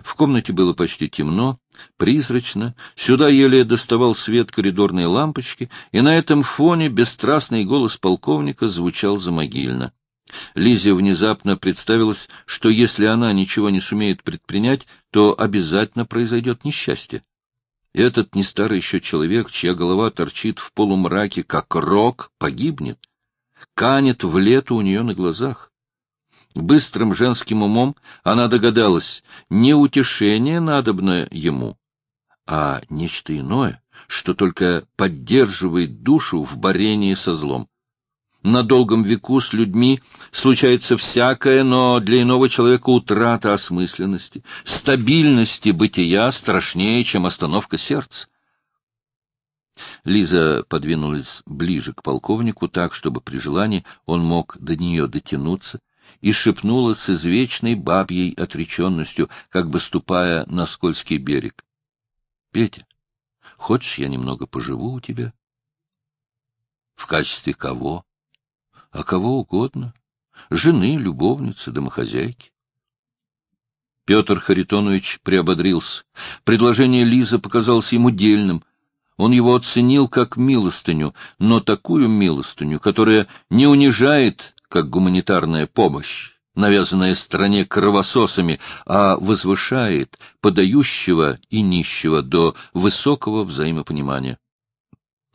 В комнате было почти темно, призрачно, сюда еле доставал свет коридорной лампочки, и на этом фоне бесстрастный голос полковника звучал замогильно. Лизе внезапно представилось, что если она ничего не сумеет предпринять, то обязательно произойдет несчастье. Этот не старый еще человек, чья голова торчит в полумраке, как рог, погибнет, канет в лету у нее на глазах. Быстрым женским умом она догадалась, не утешение надобно ему, а нечто иное, что только поддерживает душу в борении со злом. На долгом веку с людьми случается всякое, но для иного человека утрата осмысленности, стабильности бытия страшнее, чем остановка сердца. Лиза подвинулась ближе к полковнику так, чтобы при желании он мог до нее дотянуться, и шепнула с извечной бабьей отреченностью, как бы ступая на скользкий берег. — Петя, хочешь, я немного поживу у тебя? — В качестве кого? — А кого угодно. Жены, любовницы, домохозяйки. Петр Харитонович приободрился. Предложение Лизы показалось ему дельным. Он его оценил как милостыню, но такую милостыню, которая не унижает как гуманитарная помощь, навязанная стране кровососами, а возвышает подающего и нищего до высокого взаимопонимания.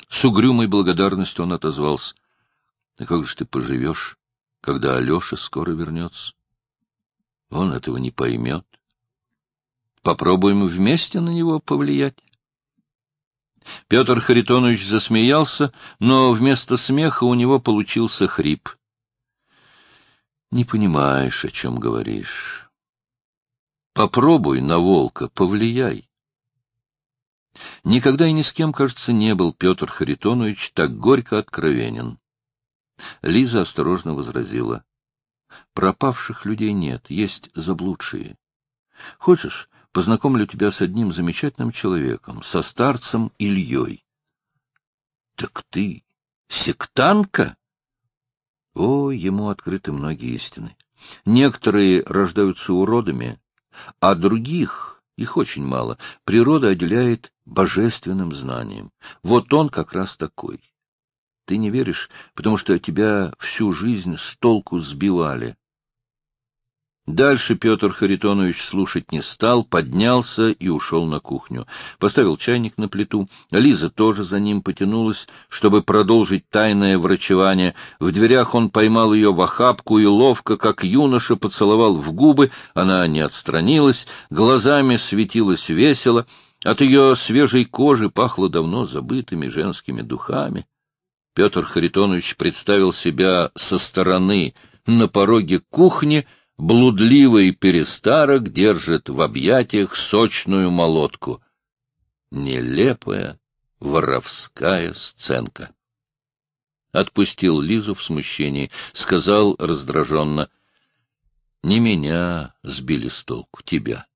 С угрюмой благодарностью он отозвался. — А как же ты поживешь, когда Алеша скоро вернется? Он этого не поймет. Попробуем вместе на него повлиять. Петр Харитонович засмеялся, но вместо смеха у него получился хрип — не понимаешь, о чем говоришь. Попробуй на волка, повлияй. Никогда и ни с кем, кажется, не был Петр Харитонович так горько откровенен. Лиза осторожно возразила. Пропавших людей нет, есть заблудшие. Хочешь, познакомлю тебя с одним замечательным человеком, со старцем Ильей. — Так ты сектантка? О, ему открыты многие истины. Некоторые рождаются уродами, а других, их очень мало, природа отделяет божественным знанием. Вот он как раз такой. Ты не веришь, потому что тебя всю жизнь с толку сбивали. Дальше Петр Харитонович слушать не стал, поднялся и ушел на кухню. Поставил чайник на плиту. Лиза тоже за ним потянулась, чтобы продолжить тайное врачевание. В дверях он поймал ее в охапку и ловко, как юноша, поцеловал в губы. Она не отстранилась, глазами светилась весело. От ее свежей кожи пахло давно забытыми женскими духами. Петр Харитонович представил себя со стороны на пороге кухни — блудливый перестарок держит в объятиях сочную молотку. Нелепая воровская сценка. Отпустил Лизу в смущении, сказал раздраженно, — Не меня сбили с толку, тебя.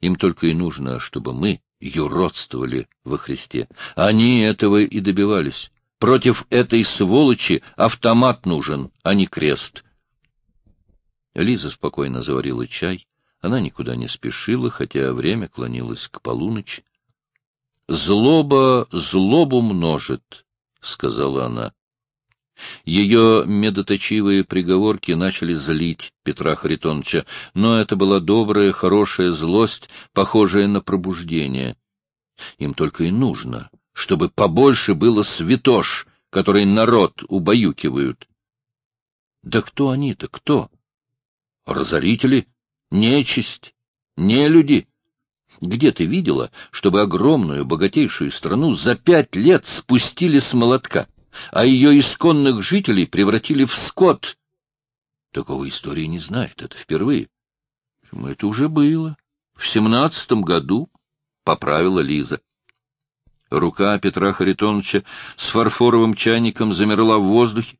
Им только и нужно, чтобы мы юродствовали во Христе. Они этого и добивались. Против этой сволочи автомат нужен, а не крест. Лиза спокойно заварила чай. Она никуда не спешила, хотя время клонилось к полуночи. — Злоба злобу множит, — сказала она. Ее медоточивые приговорки начали злить Петра Харитоновича, но это была добрая, хорошая злость, похожая на пробуждение. Им только и нужно, чтобы побольше было святош, который народ убаюкивают. Да кто они-то, кто? Разорители, нечисть, нелюди. Где ты видела, чтобы огромную, богатейшую страну за пять лет спустили с молотка, а ее исконных жителей превратили в скот? Такого истории не знает, это впервые. Это уже было. В семнадцатом году поправила Лиза. Рука Петра Харитоновича с фарфоровым чайником замерла в воздухе.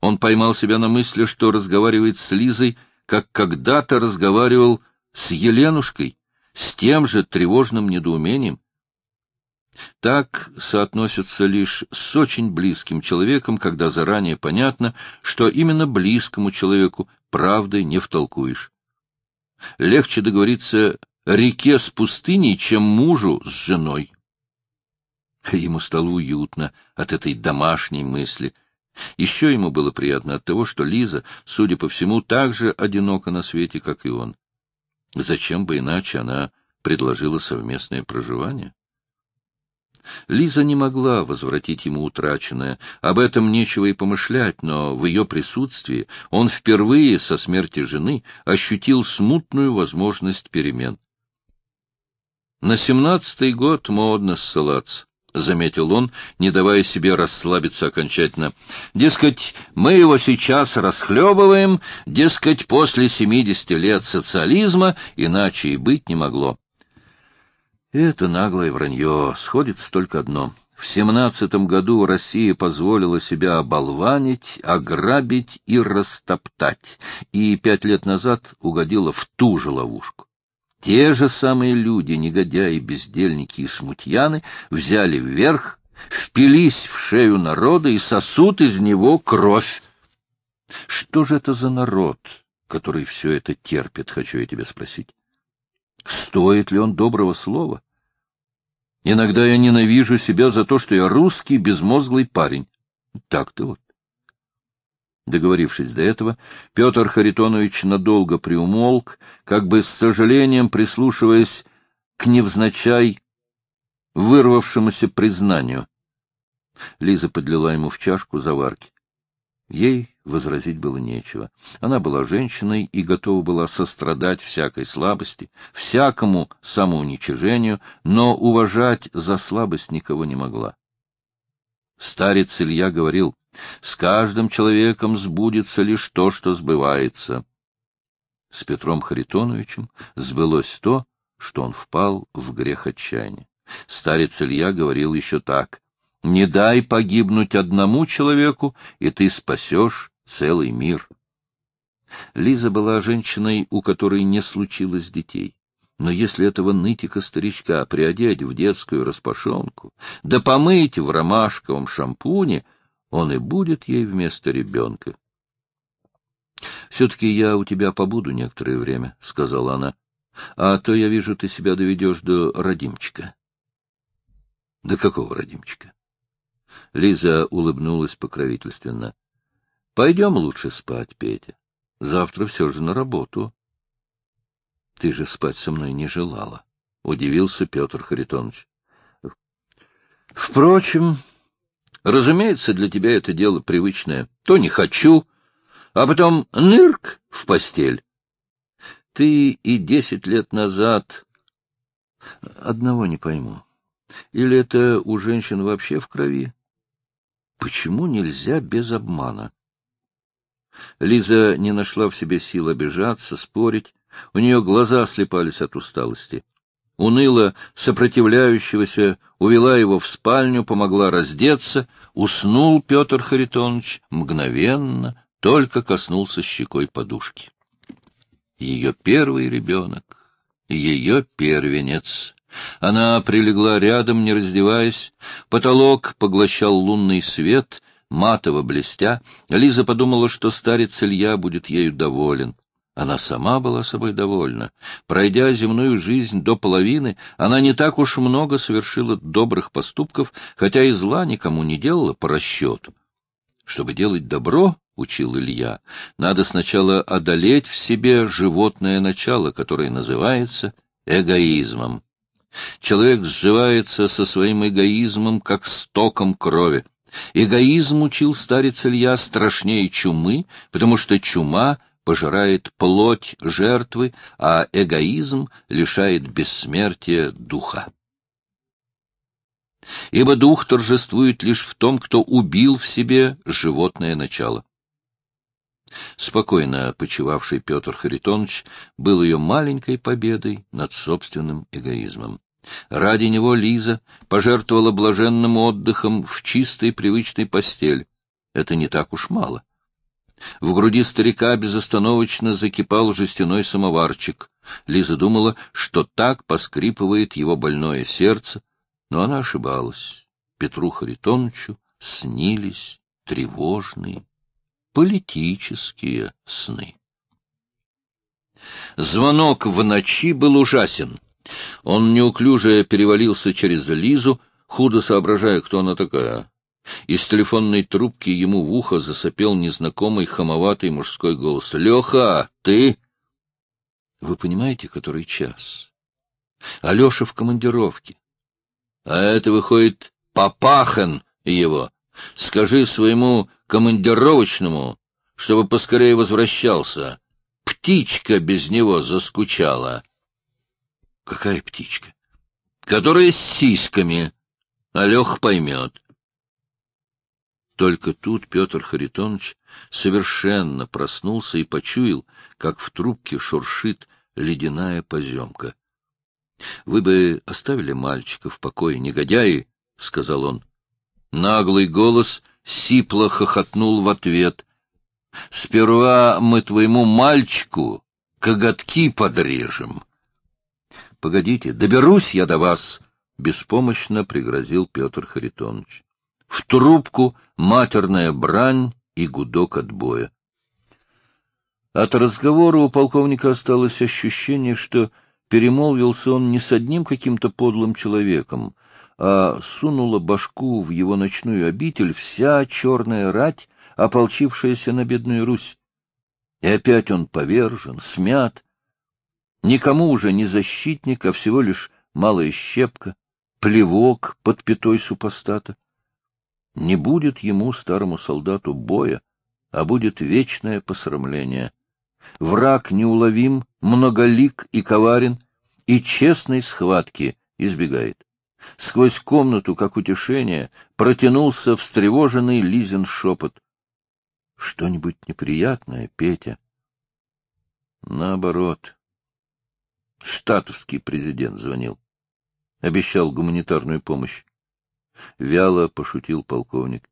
Он поймал себя на мысли, что разговаривает с Лизой, как когда-то разговаривал с Еленушкой, с тем же тревожным недоумением. Так соотносятся лишь с очень близким человеком, когда заранее понятно, что именно близкому человеку правды не втолкуешь. Легче договориться реке с пустыней, чем мужу с женой. Ему стало уютно от этой домашней мысли. Еще ему было приятно от того, что Лиза, судя по всему, так же одинока на свете, как и он. Зачем бы иначе она предложила совместное проживание? Лиза не могла возвратить ему утраченное, об этом нечего и помышлять, но в ее присутствии он впервые со смерти жены ощутил смутную возможность перемен. На семнадцатый год модно ссылаться. — заметил он, не давая себе расслабиться окончательно. — Дескать, мы его сейчас расхлебываем, дескать, после семидесяти лет социализма иначе и быть не могло. Это наглое вранье. Сходится только одно. В семнадцатом году Россия позволила себя оболванить, ограбить и растоптать, и пять лет назад угодила в ту же ловушку. Те же самые люди, негодяи, бездельники и смутьяны, взяли вверх, впились в шею народа и сосут из него кровь. Что же это за народ, который все это терпит, хочу я тебя спросить? Стоит ли он доброго слова? Иногда я ненавижу себя за то, что я русский безмозглый парень. Так-то вот. Договорившись до этого, Петр Харитонович надолго приумолк, как бы с сожалением прислушиваясь к невзначай вырвавшемуся признанию. Лиза подлила ему в чашку заварки. Ей возразить было нечего. Она была женщиной и готова была сострадать всякой слабости, всякому самоуничижению, но уважать за слабость никого не могла. Старец Илья говорил, с каждым человеком сбудется лишь то, что сбывается. С Петром Харитоновичем сбылось то, что он впал в грех отчаяния. Старец Илья говорил еще так. «Не дай погибнуть одному человеку, и ты спасешь целый мир». Лиза была женщиной, у которой не случилось детей. Но если этого нытика-старичка приодеть в детскую распашонку, да помыть в ромашковом шампуне — он и будет ей вместо ребенка. — Все-таки я у тебя побуду некоторое время, — сказала она. — А то я вижу, ты себя доведешь до родимчика. — До какого родимчика? Лиза улыбнулась покровительственно. — Пойдем лучше спать, Петя. Завтра все же на работу. — Ты же спать со мной не желала, — удивился Петр Харитонович. — Впрочем, Разумеется, для тебя это дело привычное. То не хочу, а потом нырк в постель. Ты и десять лет назад... Одного не пойму. Или это у женщин вообще в крови? Почему нельзя без обмана? Лиза не нашла в себе сил обижаться, спорить. У нее глаза слепались от усталости уныло сопротивляющегося, увела его в спальню, помогла раздеться, уснул Петр Харитонович мгновенно, только коснулся щекой подушки. Ее первый ребенок, ее первенец. Она прилегла рядом, не раздеваясь, потолок поглощал лунный свет, матово блестя. Лиза подумала, что старец Илья будет ею доволен. Она сама была собой довольна. Пройдя земную жизнь до половины, она не так уж много совершила добрых поступков, хотя и зла никому не делала по расчету. Чтобы делать добро, — учил Илья, — надо сначала одолеть в себе животное начало, которое называется эгоизмом. Человек сживается со своим эгоизмом, как стоком крови. Эгоизм, учил старец Илья, страшнее чумы, потому что чума — пожирает плоть жертвы, а эгоизм лишает бессмертия духа. Ибо дух торжествует лишь в том, кто убил в себе животное начало. Спокойно почивавший Петр Харитонович был ее маленькой победой над собственным эгоизмом. Ради него Лиза пожертвовала блаженным отдыхом в чистой привычной постель. Это не так уж мало. В груди старика безостановочно закипал жестяной самоварчик. Лиза думала, что так поскрипывает его больное сердце, но она ошибалась. Петру Харитоновичу снились тревожные политические сны. Звонок в ночи был ужасен. Он неуклюже перевалился через Лизу, худо соображая, кто она такая. Из телефонной трубки ему в ухо засопел незнакомый хамоватый мужской голос. — Леха, ты? — Вы понимаете, который час? Алеша в командировке. — А это, выходит, Папахан его. Скажи своему командировочному, чтобы поскорее возвращался. Птичка без него заскучала. — Какая птичка? — Которая с сиськами. Алех поймет. Только тут Петр Харитонович совершенно проснулся и почуял, как в трубке шуршит ледяная поземка. — Вы бы оставили мальчика в покое, негодяи, — сказал он. Наглый голос сипло хохотнул в ответ. — Сперва мы твоему мальчику коготки подрежем. — Погодите, доберусь я до вас, — беспомощно пригрозил Петр Харитонович. В трубку матерная брань и гудок отбоя. От разговора у полковника осталось ощущение, что перемолвился он не с одним каким-то подлым человеком, а сунула башку в его ночную обитель вся черная рать, ополчившаяся на бедную Русь. И опять он повержен, смят. Никому уже не защитник, а всего лишь малая щепка, плевок под пятой супостата. Не будет ему, старому солдату, боя, а будет вечное посрамление. Враг неуловим, многолик и коварен, и честной схватки избегает. Сквозь комнату, как утешение, протянулся встревоженный Лизин шепот. — Что-нибудь неприятное, Петя? — Наоборот. Штатовский президент звонил. Обещал гуманитарную помощь. Вяло пошутил полковник.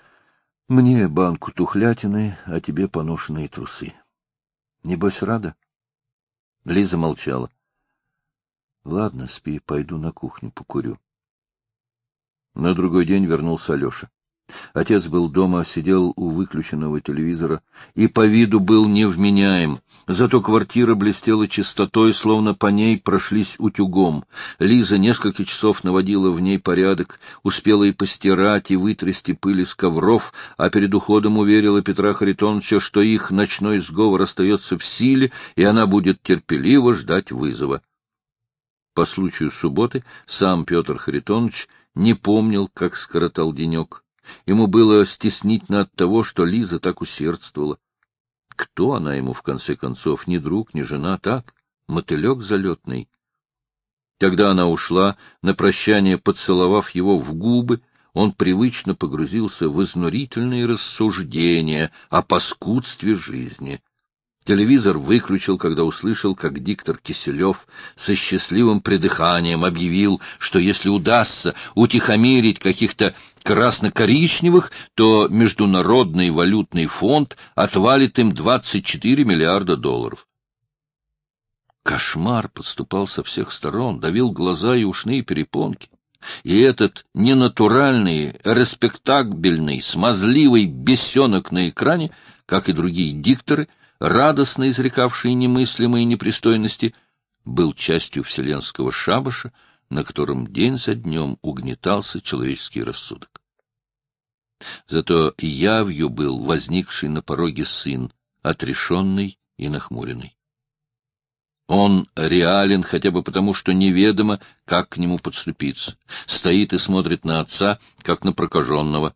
— Мне банку тухлятины, а тебе поношенные трусы. Небось, рада? Лиза молчала. Ладно, спи, пойду на кухню покурю. На другой день вернулся Алеша. Отец был дома, сидел у выключенного телевизора и по виду был невменяем. Зато квартира блестела чистотой, словно по ней прошлись утюгом. Лиза несколько часов наводила в ней порядок, успела и постирать, и вытрясти пыль из ковров, а перед уходом уверила Петра Харитоновича, что их ночной сговор остается в силе, и она будет терпеливо ждать вызова. По случаю субботы сам Петр Харитонович не помнил, как скоротал денек. Ему было стеснительно от того, что Лиза так усердствовала. Кто она ему, в конце концов, ни друг, ни жена, так, мотылек залетный. Когда она ушла, на прощание поцеловав его в губы, он привычно погрузился в изнурительные рассуждения о паскудстве жизни. Телевизор выключил, когда услышал, как диктор Киселев со счастливым придыханием объявил, что если удастся утихомирить каких-то красно-коричневых, то Международный валютный фонд отвалит им 24 миллиарда долларов. Кошмар подступал со всех сторон, давил глаза и ушные перепонки. И этот ненатуральный, респектабельный, смазливый бесенок на экране, как и другие дикторы, радостно изрекавший немыслимые непристойности, был частью вселенского шабаша, на котором день за днем угнетался человеческий рассудок. Зато явью был возникший на пороге сын, отрешенный и нахмуренный. Он реален хотя бы потому, что неведомо, как к нему подступиться. Стоит и смотрит на отца, как на прокаженного.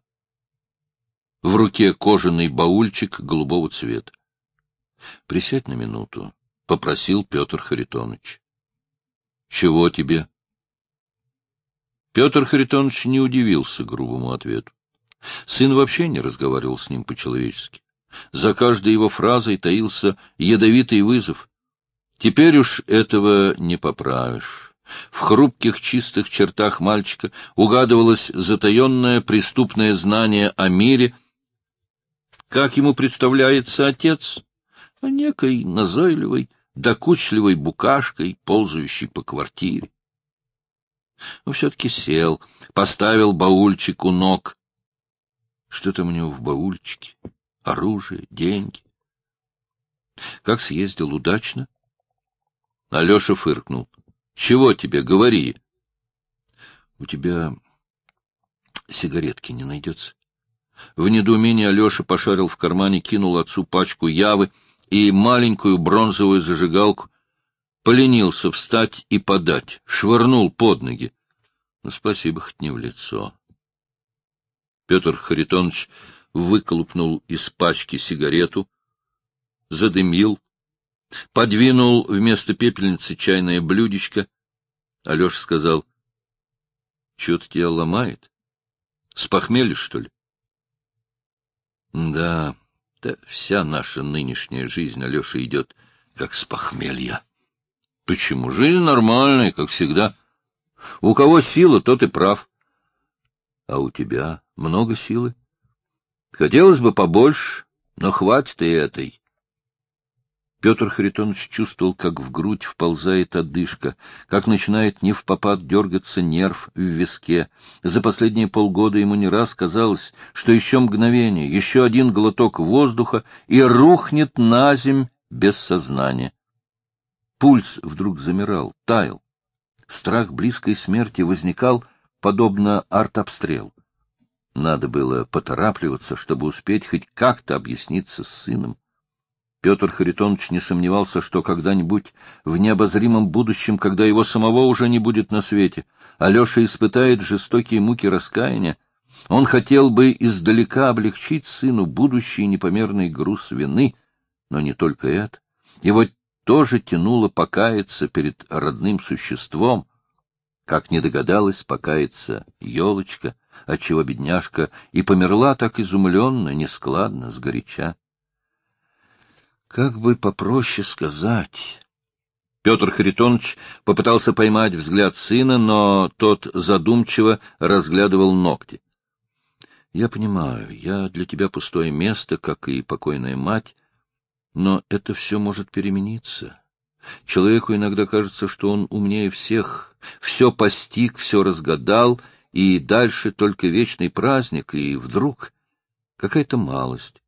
В руке кожаный баульчик голубого цвета. — Присядь на минуту, — попросил Петр Харитонович. — Чего тебе? Петр Харитонович не удивился грубому ответу. Сын вообще не разговаривал с ним по-человечески. За каждой его фразой таился ядовитый вызов. Теперь уж этого не поправишь. В хрупких чистых чертах мальчика угадывалось затаенное преступное знание о мире. Как ему представляется отец? А некой назойливой, докучливой букашкой, ползающей по квартире. Но все-таки сел, поставил баульчик у ног. Что там у него в баульчике? Оружие, деньги. — Как съездил? Удачно? Алеша фыркнул. — Чего тебе? Говори. — У тебя сигаретки не найдется. В недоумении Алеша пошарил в кармане, кинул отцу пачку явы и маленькую бронзовую зажигалку, поленился встать и подать, швырнул под ноги. Ну, спасибо, хоть не в лицо. Петр Харитонович выколупнул из пачки сигарету, задымил, подвинул вместо пепельницы чайное блюдечко. Алеша сказал, — Что-то тебя ломает? С похмелья, что ли? Да, да вся наша нынешняя жизнь, Алеша, идет как с похмелья. Почему? Жизнь нормальная, как всегда. У кого сила, тот и прав. А у тебя много силы? Хотелось бы побольше, но хватит и этой. Петр Харитонович чувствовал, как в грудь вползает одышка, как начинает не в попад дергаться нерв в виске. За последние полгода ему не раз казалось, что еще мгновение, еще один глоток воздуха и рухнет на земь без сознания. Пульс вдруг замирал, таял. Страх близкой смерти возникал, подобно артобстрелу. Надо было поторапливаться, чтобы успеть хоть как-то объясниться с сыном. Петр Харитонович не сомневался, что когда-нибудь в необозримом будущем, когда его самого уже не будет на свете, Алеша испытает жестокие муки раскаяния, он хотел бы издалека облегчить сыну будущий непомерный груз вины, но не только это. Его тоже тянуло покаяться перед родным существом, как не догадалась покаяться елочка, отчего бедняжка и померла так изумленно, нескладно, сгоряча. Как бы попроще сказать... Петр Харитонович попытался поймать взгляд сына, но тот задумчиво разглядывал ногти. — Я понимаю, я для тебя пустое место, как и покойная мать, но это все может перемениться. Человеку иногда кажется, что он умнее всех, все постиг, все разгадал, и дальше только вечный праздник, и вдруг какая-то малость,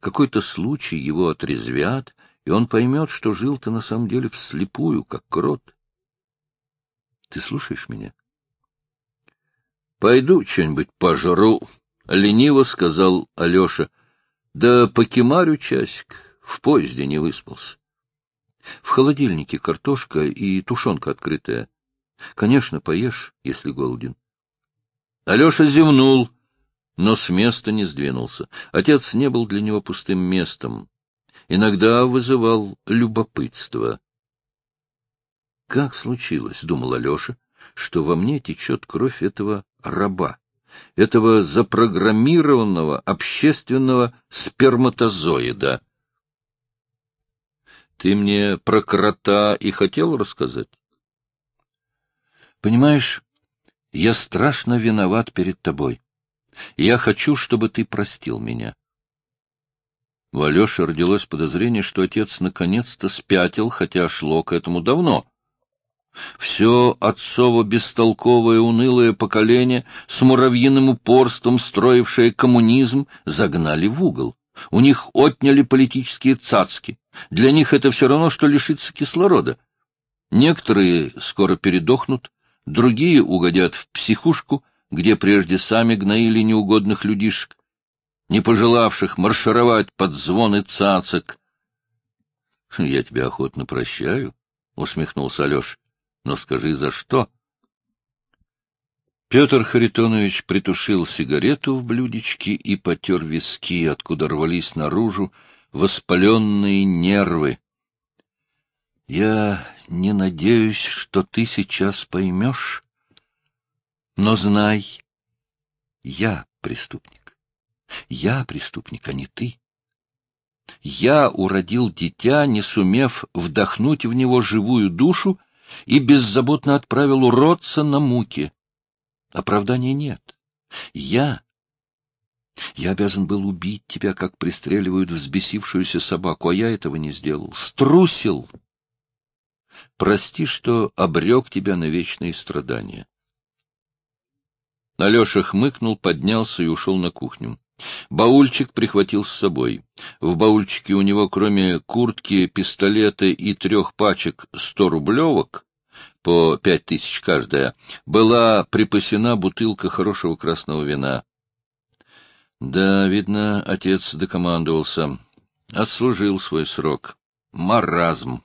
какой-то случай его отрезвят, и он поймет, что жил ты на самом деле вслепую, как крот. Ты слушаешь меня? — Пойду что-нибудь пожру, — лениво сказал Алеша. — Да покемарю часик, в поезде не выспался. В холодильнике картошка и тушенка открытая. Конечно, поешь, если голоден. Алеша зевнул но с места не сдвинулся. Отец не был для него пустым местом. Иногда вызывал любопытство. «Как случилось, — думал Алеша, — что во мне течет кровь этого раба, этого запрограммированного общественного сперматозоида?» Ты мне про крота и хотел рассказать? Понимаешь, я страшно виноват перед тобой. Я хочу, чтобы ты простил меня. У Алеши родилось подозрение, что отец наконец-то спятил, хотя шло к этому давно. Все отцово бестолковое унылое поколение с муравьиным упорством, строившее коммунизм, загнали в угол. У них отняли политические цацки. Для них это все равно, что лишиться кислорода. Некоторые скоро передохнут, другие угодят в психушку, где прежде сами гноили неугодных людишек, не пожелавших маршировать под звоны цацок. — Я тебя охотно прощаю, — усмехнулся Алеш. — Но скажи, за что? Петр Харитонович притушил сигарету в блюдечке и потер виски, откуда рвались наружу воспаленные нервы. — Я не надеюсь, что ты сейчас поймешь, но знай, я преступник. Я преступник, а не ты. Я уродил дитя, не сумев вдохнуть в него живую душу, и беззаботно отправил уродца на муки. Оправдания нет. Я... Я обязан был убить тебя, как пристреливают взбесившуюся собаку, а я этого не сделал. Струсил. Прости, что обрек тебя на вечные страдания. Алеша хмыкнул, поднялся и ушел на кухню. Баульчик прихватил с собой. В баульчике у него, кроме куртки, пистолета и трех пачек сто рублевок, по пять тысяч каждая, была припасена бутылка хорошего красного вина. Да, видно, отец докомандовался. Отслужил свой срок. Маразм.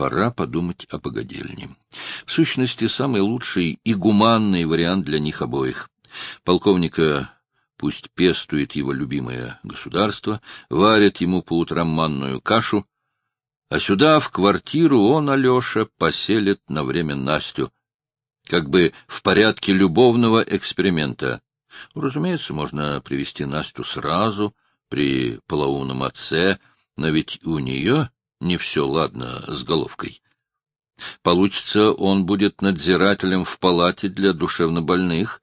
Пора подумать о погодельне. В сущности, самый лучший и гуманный вариант для них обоих. Полковника пусть пестует его любимое государство, варит ему по утрам манную кашу, а сюда, в квартиру, он, Алеша, поселит на время Настю, как бы в порядке любовного эксперимента. Разумеется, можно привести Настю сразу, при полоумном отце, но ведь у нее не все ладно с головкой. Получится, он будет надзирателем в палате для душевнобольных.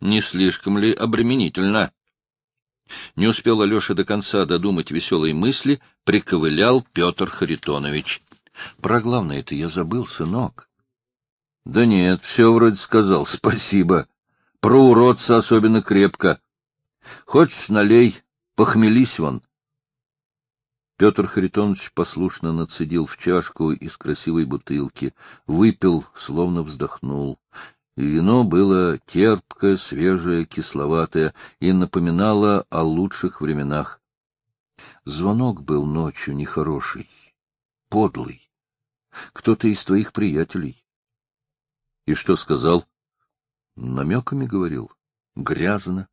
Не слишком ли обременительно? Не успел Алеша до конца додумать веселые мысли, приковылял Петр Харитонович. — Про главное-то я забыл, сынок. — Да нет, все вроде сказал, спасибо. Про уродца особенно крепко. Хочешь, налей, похмелись вон. Петр Харитонович послушно нацедил в чашку из красивой бутылки, выпил, словно вздохнул. Вино было терпкое, свежее, кисловатое и напоминало о лучших временах. Звонок был ночью нехороший, подлый. Кто-то из твоих приятелей. И что сказал? Намеками говорил. Грязно.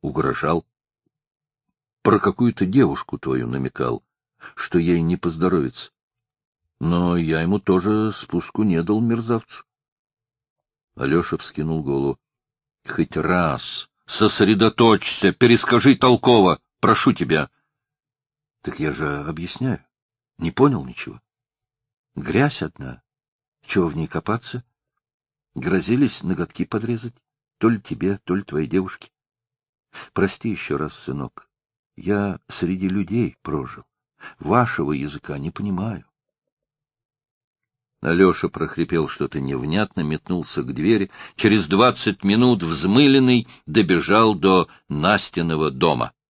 Угрожал. Про какую-то девушку твою намекал, что ей не поздоровится. Но я ему тоже спуску не дал, мерзавцу. Алеша вскинул голову. — Хоть раз сосредоточься, перескажи толково, прошу тебя. — Так я же объясняю. Не понял ничего. Грязь одна. Чего в ней копаться? Грозились ноготки подрезать. То ли тебе, то ли твоей девушке. Прости еще раз, сынок. Я среди людей прожил. Вашего языка не понимаю. Алеша прохрипел что-то невнятно, метнулся к двери. Через двадцать минут взмыленный добежал до Настиного дома.